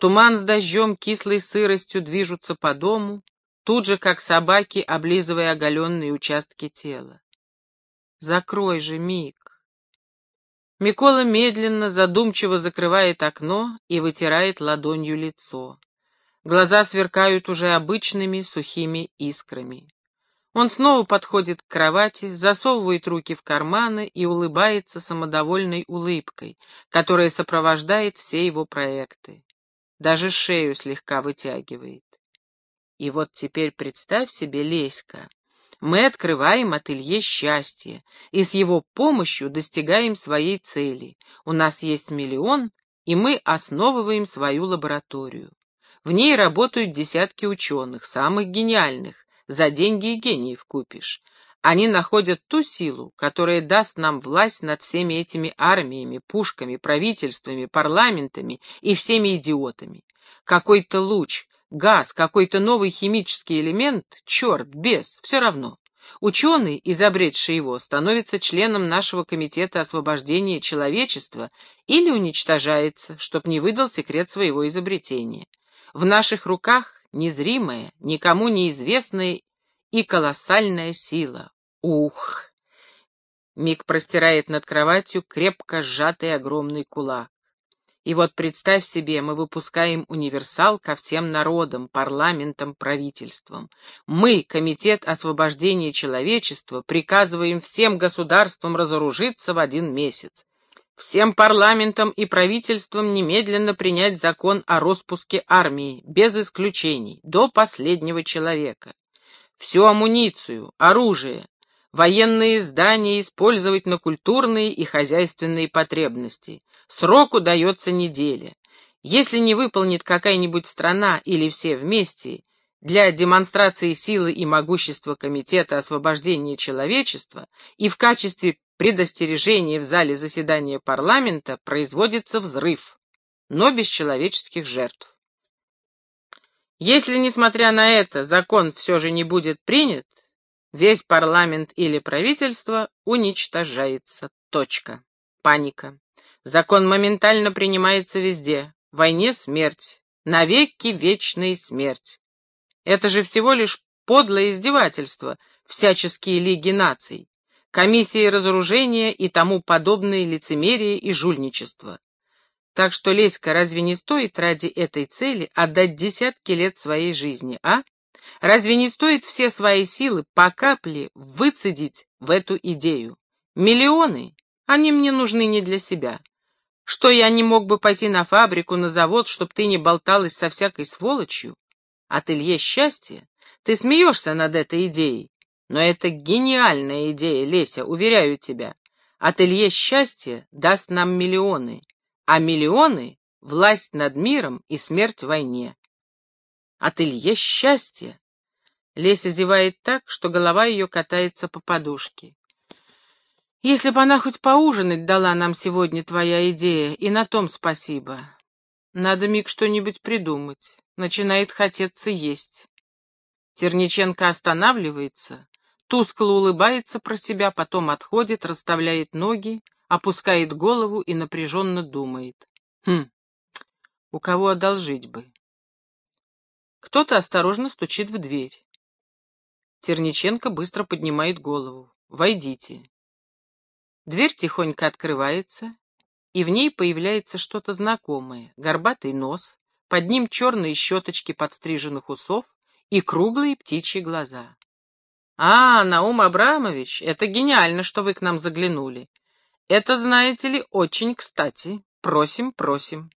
Туман с дождем, кислой сыростью движутся по дому, тут же, как собаки, облизывая оголенные участки тела. Закрой же, Мик. Микола медленно, задумчиво закрывает окно и вытирает ладонью лицо. Глаза сверкают уже обычными сухими искрами. Он снова подходит к кровати, засовывает руки в карманы и улыбается самодовольной улыбкой, которая сопровождает все его проекты. Даже шею слегка вытягивает. И вот теперь представь себе, Леська, мы открываем ателье счастья и с его помощью достигаем своей цели. У нас есть миллион, и мы основываем свою лабораторию. В ней работают десятки ученых, самых гениальных, за деньги и гениев купишь. Они находят ту силу, которая даст нам власть над всеми этими армиями, пушками, правительствами, парламентами и всеми идиотами. Какой-то луч, Газ, какой-то новый химический элемент, черт, без, все равно. Ученый, изобретший его, становится членом нашего комитета освобождения человечества или уничтожается, чтоб не выдал секрет своего изобретения. В наших руках незримая, никому неизвестная и колоссальная сила. Ух! Миг простирает над кроватью крепко сжатый огромный кулак. И вот представь себе, мы выпускаем универсал ко всем народам, парламентам, правительствам. Мы, Комитет освобождения человечества, приказываем всем государствам разоружиться в один месяц. Всем парламентам и правительствам немедленно принять закон о распуске армии, без исключений, до последнего человека. Всю амуницию, оружие, военные здания использовать на культурные и хозяйственные потребности. Сроку дается неделя. Если не выполнит какая-нибудь страна или все вместе, для демонстрации силы и могущества Комитета освобождения человечества и в качестве предостережения в зале заседания парламента производится взрыв, но без человеческих жертв. Если, несмотря на это, закон все же не будет принят, весь парламент или правительство уничтожается. Точка. Паника. Закон моментально принимается везде. Войне смерть. Навеки вечная смерть. Это же всего лишь подлое издевательство, всяческие лиги наций, комиссии разоружения и тому подобные лицемерие и жульничество. Так что, Леська, разве не стоит ради этой цели отдать десятки лет своей жизни, а? Разве не стоит все свои силы по капле выцедить в эту идею? Миллионы? Они мне нужны не для себя. Что я не мог бы пойти на фабрику, на завод, чтоб ты не болталась со всякой сволочью? Ателье счастья? Ты смеешься над этой идеей. Но это гениальная идея, Леся, уверяю тебя. Ателье счастья даст нам миллионы, а миллионы — власть над миром и смерть в войне. Ателье счастья. Леся зевает так, что голова ее катается по подушке. Если бы она хоть поужинать дала нам сегодня твоя идея, и на том спасибо. Надо, Мик, что-нибудь придумать. Начинает хотеться есть. Терниченко останавливается, тускло улыбается про себя, потом отходит, расставляет ноги, опускает голову и напряженно думает. Хм, у кого одолжить бы? Кто-то осторожно стучит в дверь. Терниченко быстро поднимает голову. «Войдите». Дверь тихонько открывается, и в ней появляется что-то знакомое. Горбатый нос, под ним черные щеточки подстриженных усов и круглые птичьи глаза. «А, Наум Абрамович, это гениально, что вы к нам заглянули. Это, знаете ли, очень кстати. Просим, просим».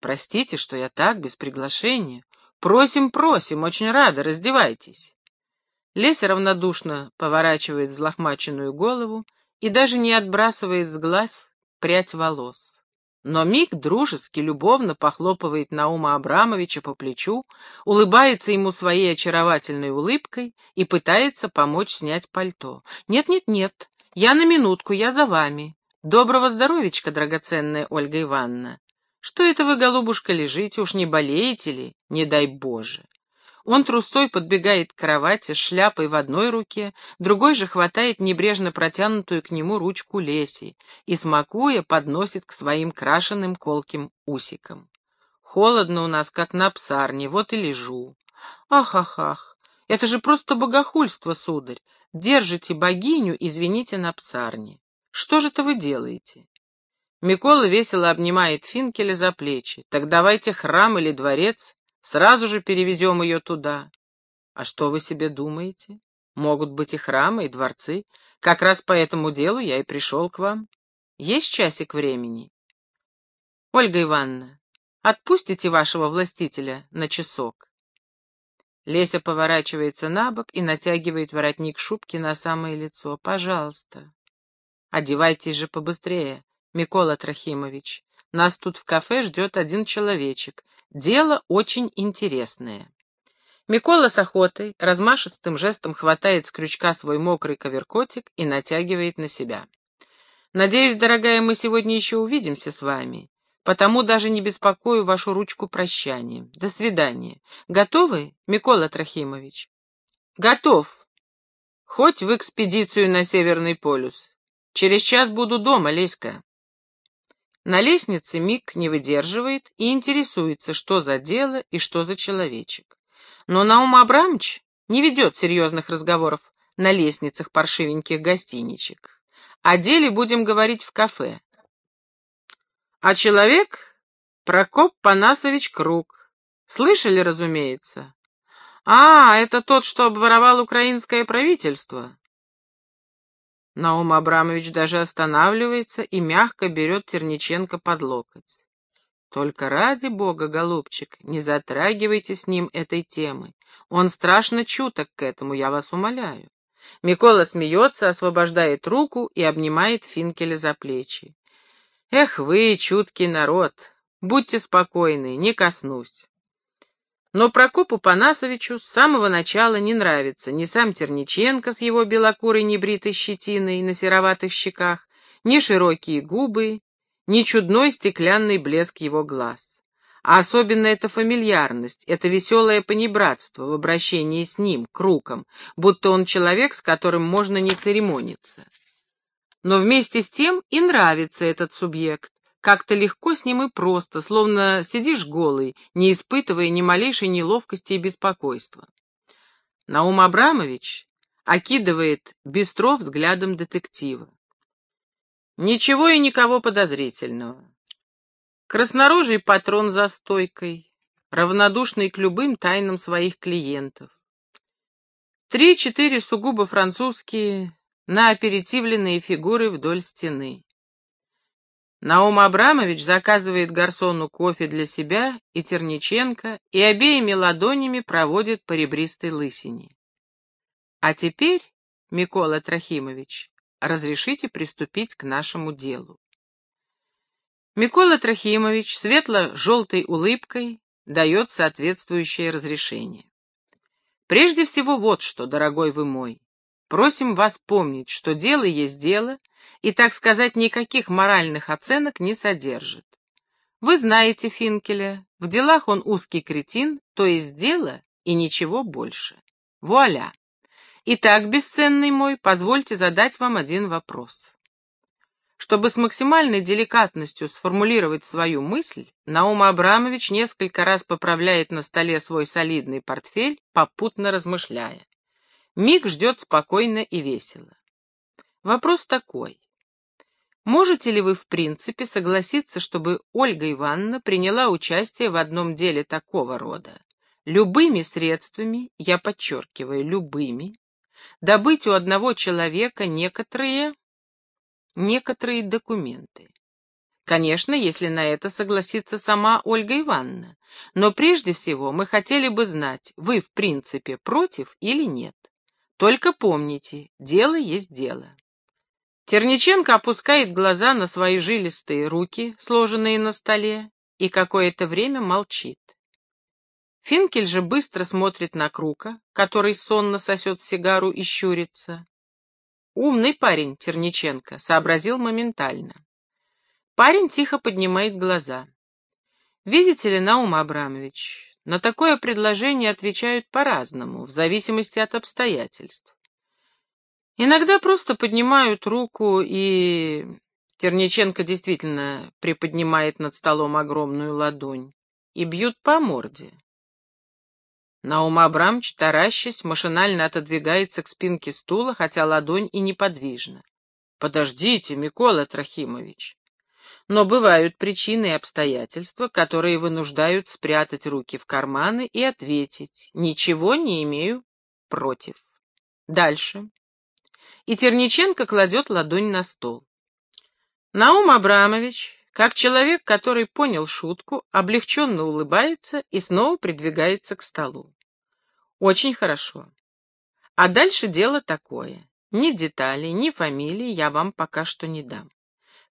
«Простите, что я так, без приглашения. Просим, просим, очень рада, раздевайтесь». Леся равнодушно поворачивает взлохмаченную голову, и даже не отбрасывает с глаз прядь волос. Но Мик дружески, любовно похлопывает Наума Абрамовича по плечу, улыбается ему своей очаровательной улыбкой и пытается помочь снять пальто. «Нет-нет-нет, я на минутку, я за вами. Доброго здоровечка, драгоценная Ольга Ивановна. Что это вы, голубушка, лежите, уж не болеете ли? Не дай Боже!» Он трусой подбегает к кровати с шляпой в одной руке, другой же хватает небрежно протянутую к нему ручку Леси и, смакуя, подносит к своим крашеным колким усикам. Холодно у нас, как на псарне, вот и лежу. Ах, ах, ах, это же просто богохульство, сударь. Держите богиню, извините, на псарне. Что же это вы делаете? Микола весело обнимает Финкеля за плечи. Так давайте храм или дворец, сразу же перевезем ее туда. А что вы себе думаете? Могут быть и храмы, и дворцы. Как раз по этому делу я и пришел к вам. Есть часик времени? Ольга Ивановна, отпустите вашего властителя на часок. Леся поворачивается на бок и натягивает воротник шубки на самое лицо. Пожалуйста. Одевайтесь же побыстрее, Микола Трохимович. Нас тут в кафе ждет один человечек. Дело очень интересное. Микола с охотой размашистым жестом хватает с крючка свой мокрый коверкотик и натягивает на себя. «Надеюсь, дорогая, мы сегодня еще увидимся с вами, потому даже не беспокою вашу ручку прощания. До свидания. Готовы, Микола Трохимович?» «Готов. Хоть в экспедицию на Северный полюс. Через час буду дома, Леська». На лестнице Мик не выдерживает и интересуется, что за дело и что за человечек. Но Наум Абрамович не ведет серьезных разговоров на лестницах паршивеньких гостиничек. О деле будем говорить в кафе. А человек — Прокоп Панасович Круг. Слышали, разумеется? А, это тот, что обворовал украинское правительство. Наум Абрамович даже останавливается и мягко берет Терниченко под локоть. Только ради бога, голубчик, не затрагивайте с ним этой темы. Он страшно чуток к этому, я вас умоляю. Микола смеется, освобождает руку и обнимает Финкеля за плечи. Эх вы, чуткий народ, будьте спокойны, не коснусь. Но Прокопу Панасовичу с самого начала не нравится ни сам Терниченко с его белокурой небритой щетиной на сероватых щеках, ни широкие губы, ни чудной стеклянный блеск его глаз. А особенно эта фамильярность, это веселое понебратство в обращении с ним, круком, будто он человек, с которым можно не церемониться. Но вместе с тем и нравится этот субъект. Как-то легко с ним и просто, словно сидишь голый, не испытывая ни малейшей неловкости и беспокойства. Наум Абрамович окидывает Бестров взглядом детектива. Ничего и никого подозрительного. Краснорожий патрон за стойкой, равнодушный к любым тайнам своих клиентов. Три-четыре сугубо французские, нааперитивленные фигуры вдоль стены. Наум Абрамович заказывает гарсону кофе для себя и Терниченко и обеими ладонями проводит по ребристой лысине. А теперь, Микола Трохимович, разрешите приступить к нашему делу. Микола Трохимович светло-желтой улыбкой дает соответствующее разрешение. Прежде всего вот что, дорогой вы мой, просим вас помнить, что дело есть дело, и, так сказать, никаких моральных оценок не содержит. Вы знаете Финкеля, в делах он узкий кретин, то есть дело и ничего больше. Вуаля! Итак, бесценный мой, позвольте задать вам один вопрос. Чтобы с максимальной деликатностью сформулировать свою мысль, Наум Абрамович несколько раз поправляет на столе свой солидный портфель, попутно размышляя. Миг ждет спокойно и весело. Вопрос такой. Можете ли вы, в принципе, согласиться, чтобы Ольга Ивановна приняла участие в одном деле такого рода? Любыми средствами, я подчеркиваю, любыми, добыть у одного человека некоторые, некоторые документы. Конечно, если на это согласится сама Ольга Ивановна. Но прежде всего мы хотели бы знать, вы в принципе против или нет. Только помните, дело есть дело. Терниченко опускает глаза на свои жилистые руки, сложенные на столе, и какое-то время молчит. Финкель же быстро смотрит на Крука, который сонно сосет сигару и щурится. Умный парень, Терниченко, сообразил моментально. Парень тихо поднимает глаза. Видите ли, Наум Абрамович, на такое предложение отвечают по-разному, в зависимости от обстоятельств. Иногда просто поднимают руку и... Терниченко действительно приподнимает над столом огромную ладонь. и бьют по морде. Наум Абрамович, таращась, машинально отодвигается к спинке стула, хотя ладонь и неподвижна. Подождите, Микола Трохимович. Но бывают причины и обстоятельства, которые вынуждают спрятать руки в карманы и ответить «Ничего не имею против». Дальше. И Терниченко кладет ладонь на стол. Наум Абрамович, как человек, который понял шутку, облегченно улыбается и снова придвигается к столу. Очень хорошо. А дальше дело такое. Ни деталей, ни фамилии я вам пока что не дам.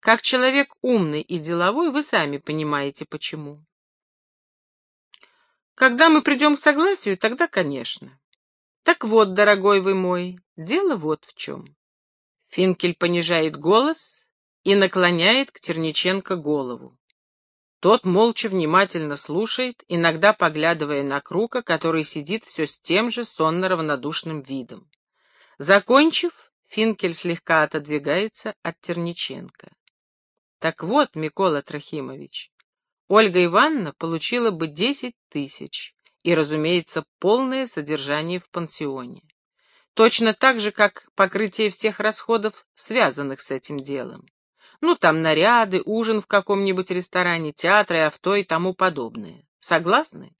Как человек умный и деловой, вы сами понимаете, почему. Когда мы придем к согласию, тогда, конечно. Так вот, дорогой вы мой, дело вот в чем. Финкель понижает голос и наклоняет к Терниченко голову. Тот молча внимательно слушает, иногда поглядывая на Крука, который сидит все с тем же сонно-равнодушным видом. Закончив, Финкель слегка отодвигается от Терниченко. Так вот, Микола Трохимович, Ольга Ивановна получила бы десять тысяч и, разумеется, полное содержание в пансионе. Точно так же, как покрытие всех расходов, связанных с этим делом. Ну, там наряды, ужин в каком-нибудь ресторане, театры, авто и тому подобное. Согласны?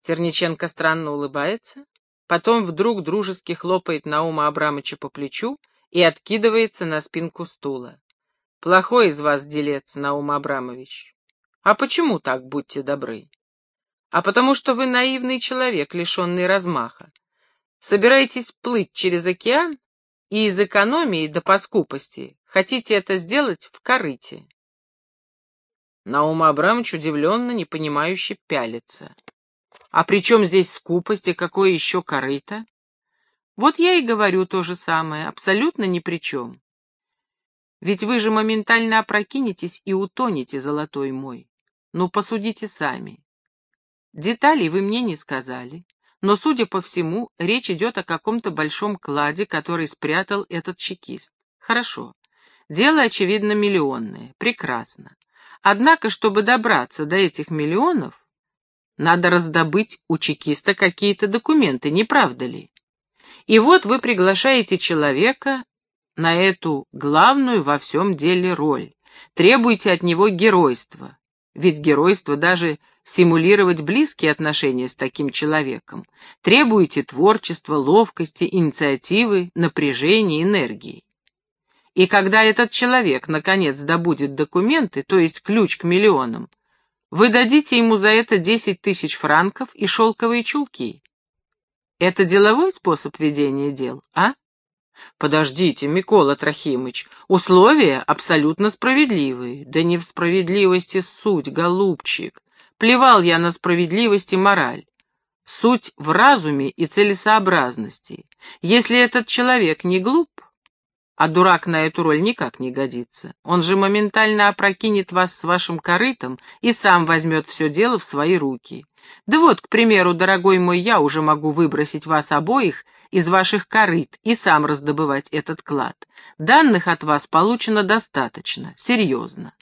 Терниченко странно улыбается, Потом вдруг дружески хлопает Наума Абрамыча по плечу и откидывается на спинку стула. Плохой из вас делец, Наум Абрамович. А почему так, будьте добры? А потому что вы наивный человек, лишенный размаха. Собираетесь плыть через океан и из экономии до по скупости хотите это сделать в корыте. Наум Абрамович удивленно, непонимающе пялится. А при чем здесь скупость и какое еще корыто? Вот я и говорю то же самое, абсолютно ни при чем. Ведь вы же моментально опрокинетесь и утонете, золотой мой. Ну, посудите сами. Деталей вы мне не сказали, но, судя по всему, речь идет о каком-то большом кладе, который спрятал этот чекист. Хорошо. Дело, очевидно, миллионное. Прекрасно. Однако, чтобы добраться до этих миллионов, надо раздобыть у чекиста какие-то документы, не правда ли? И вот вы приглашаете человека на эту главную во всем деле роль, требуете от него геройства. Ведь геройство даже симулировать близкие отношения с таким человеком. Требуете творчества, ловкости, инициативы, напряжения, энергии. И когда этот человек, наконец, добудет документы, то есть ключ к миллионам, вы дадите ему за это десять тысяч франков и шелковые чулки. Это деловой способ ведения дел, а? Подождите, Микола Трохимыч, условия абсолютно справедливые. Да не в справедливости суть, голубчик. Плевал я на справедливость и мораль. Суть в разуме и целесообразности. Если этот человек не глуп, а дурак на эту роль никак не годится. Он же моментально опрокинет вас с вашим корытом и сам возьмет все дело в свои руки. Да вот, к примеру, дорогой мой, я уже могу выбросить вас обоих из ваших корыт и сам раздобывать этот клад. Данных от вас получено достаточно, серьезно.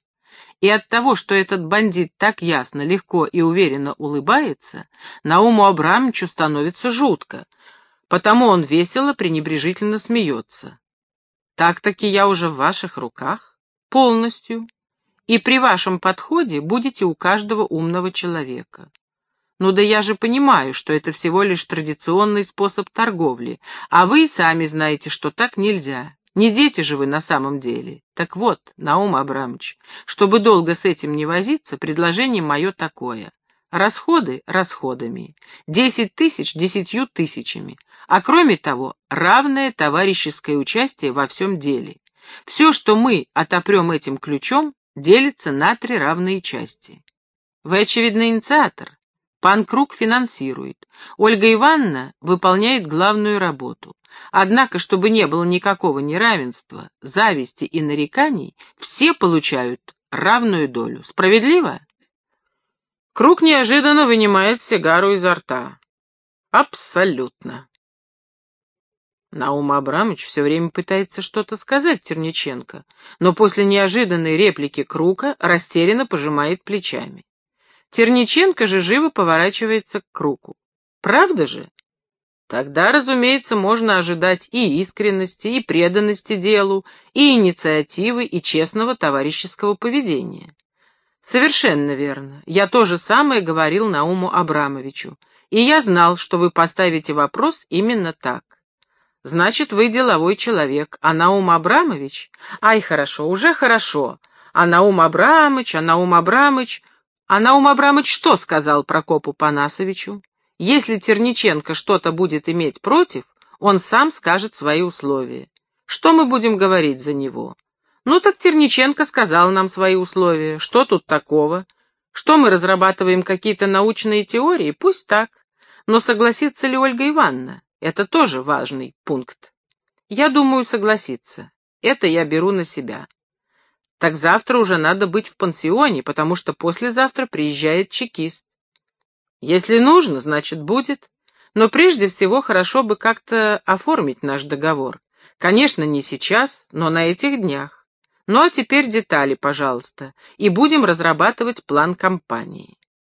И от того, что этот бандит так ясно, легко и уверенно улыбается, Науму Абрамовичу становится жутко, потому он весело, пренебрежительно смеется. Так-таки я уже в ваших руках, полностью, и при вашем подходе будете у каждого умного человека. Ну да я же понимаю, что это всего лишь традиционный способ торговли, а вы сами знаете, что так нельзя. Не дети же вы на самом деле. Так вот, Наум Абрамович, чтобы долго с этим не возиться, предложение мое такое. Расходы расходами, десять тысяч десятью тысячами, а кроме того, равное товарищеское участие во всем деле. Все, что мы отопрем этим ключом, делится на три равные части. Вы, очевидно, инициатор. Пан Круг финансирует. Ольга Ивановна выполняет главную работу. Однако, чтобы не было никакого неравенства, зависти и нареканий, все получают равную долю. Справедливо? Круг неожиданно вынимает сигару изо рта. Абсолютно. Наум Абрамович все время пытается что-то сказать Терниченко, но после неожиданной реплики Крука растерянно пожимает плечами. Терниченко же живо поворачивается к кругу. Правда же? Тогда, разумеется, можно ожидать и искренности, и преданности делу, и инициативы, и честного товарищеского поведения. Совершенно верно. Я то же самое говорил Науму Абрамовичу. И я знал, что вы поставите вопрос именно так. Значит, вы деловой человек, а Наум Абрамович... Ай, хорошо, уже хорошо. А Наум Абрамович, а Наум Абрамович... А Наум Абрамович что сказал Прокопу Панасовичу? Если Терниченко что-то будет иметь против, он сам скажет свои условия. Что мы будем говорить за него? Ну так Терниченко сказал нам свои условия. Что тут такого? Что мы разрабатываем какие-то научные теории? Пусть так. Но согласится ли Ольга Ивановна? Это тоже важный пункт. Я думаю согласиться. Это я беру на себя. Так завтра уже надо быть в пансионе, потому что послезавтра приезжает чекист. Если нужно, значит будет. Но прежде всего хорошо бы как-то оформить наш договор. Конечно, не сейчас, но на этих днях. Ну а теперь детали, пожалуйста, и будем разрабатывать план компании.